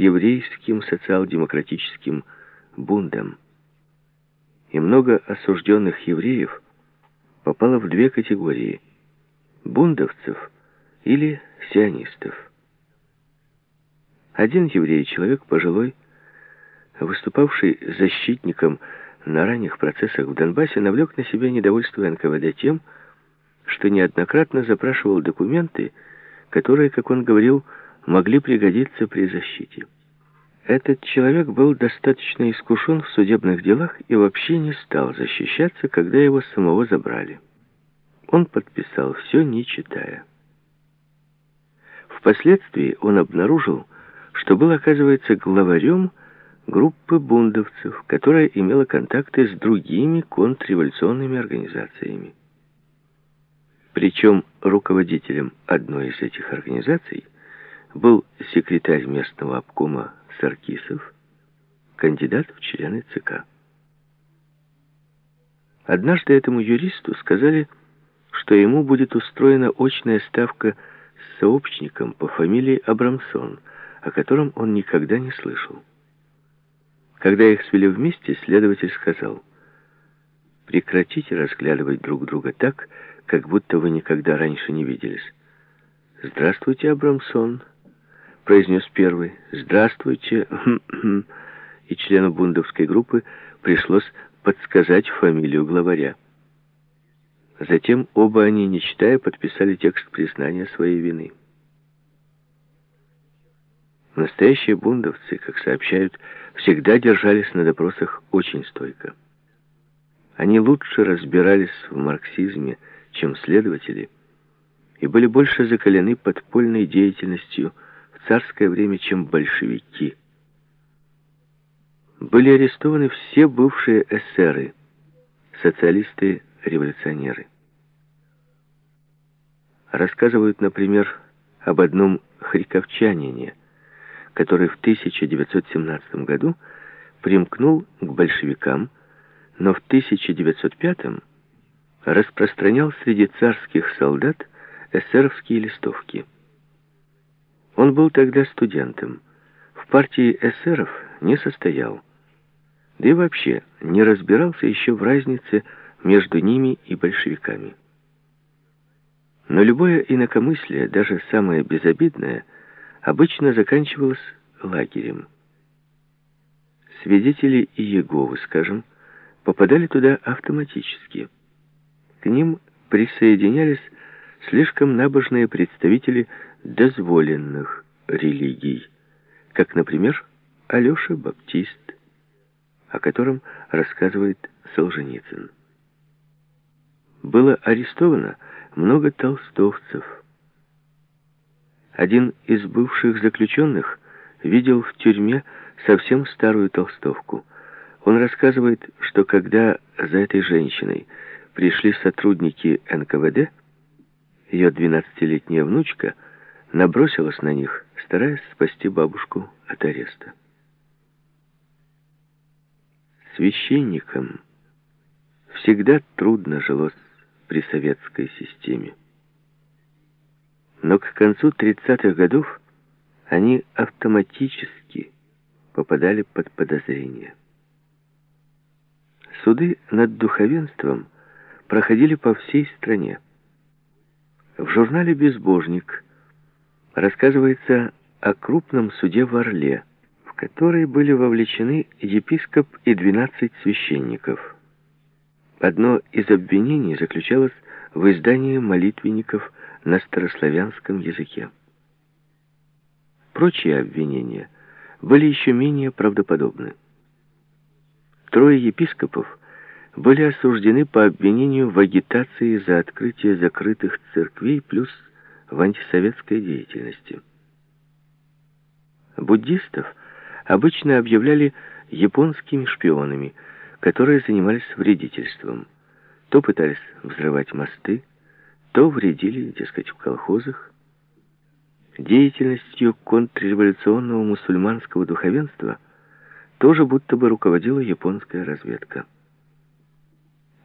еврейским социал-демократическим бундом. И много осужденных евреев попало в две категории – бундовцев или сионистов. Один еврей, человек пожилой, выступавший защитником на ранних процессах в Донбассе, навлек на себя недовольство НКВД тем, что неоднократно запрашивал документы, которые, как он говорил, могли пригодиться при защите. Этот человек был достаточно искушен в судебных делах и вообще не стал защищаться, когда его самого забрали. Он подписал все, не читая. Впоследствии он обнаружил, что был, оказывается, главарем группы бундовцев, которая имела контакты с другими контрреволюционными организациями. Причем руководителем одной из этих организаций был секретарь местного обкома Саркисов, кандидат в члены ЦК. Однажды этому юристу сказали, что ему будет устроена очная ставка с сообщником по фамилии Абрамсон, о котором он никогда не слышал. Когда их свели вместе, следователь сказал, «Прекратите разглядывать друг друга так, как будто вы никогда раньше не виделись». «Здравствуйте, Абрамсон», — произнес первый. «Здравствуйте». И члену бундовской группы пришлось подсказать фамилию главаря. Затем оба они, не читая, подписали текст признания своей вины. Настоящие бундовцы, как сообщают, всегда держались на допросах очень стойко. Они лучше разбирались в марксизме, чем следователи, и были больше закалены подпольной деятельностью царское время, чем большевики. Были арестованы все бывшие эсеры, социалисты-революционеры. Рассказывают, например, об одном хриковчанине, который в 1917 году примкнул к большевикам, но в 1905 распространял среди царских солдат эсеровские листовки. Он был тогда студентом, в партии эсеров не состоял, да и вообще не разбирался еще в разнице между ними и большевиками. Но любое инакомыслие, даже самое безобидное – обычно заканчивалось лагерем. Свидетели Иеговы, скажем, попадали туда автоматически. К ним присоединялись слишком набожные представители дозволенных религий, как, например, Алеша Баптист, о котором рассказывает Солженицын. Было арестовано много толстовцев, один из бывших заключенных видел в тюрьме совсем старую толстовку. Он рассказывает, что когда за этой женщиной пришли сотрудники НКВД, ее 12-летняя внучка набросилась на них, стараясь спасти бабушку от ареста. Священникам всегда трудно жилось при советской системе. Но к концу 30-х годов они автоматически попадали под подозрение. Суды над духовенством проходили по всей стране. В журнале «Безбожник» рассказывается о крупном суде в Орле, в который были вовлечены епископ и 12 священников. Одно из обвинений заключалось в издании молитвенников на старославянском языке. Прочие обвинения были еще менее правдоподобны. Трое епископов были осуждены по обвинению в агитации за открытие закрытых церквей плюс в антисоветской деятельности. Буддистов обычно объявляли японскими шпионами, которые занимались вредительством. То пытались взрывать мосты, то вредили, дескать, в колхозах. Деятельностью контрреволюционного мусульманского духовенства тоже будто бы руководила японская разведка.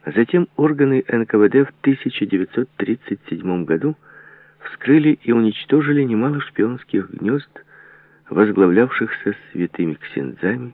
Затем органы НКВД в 1937 году вскрыли и уничтожили немало шпионских гнезд возглавлявшихся святыми ксензами